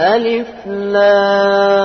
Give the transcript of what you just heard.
ألف لام.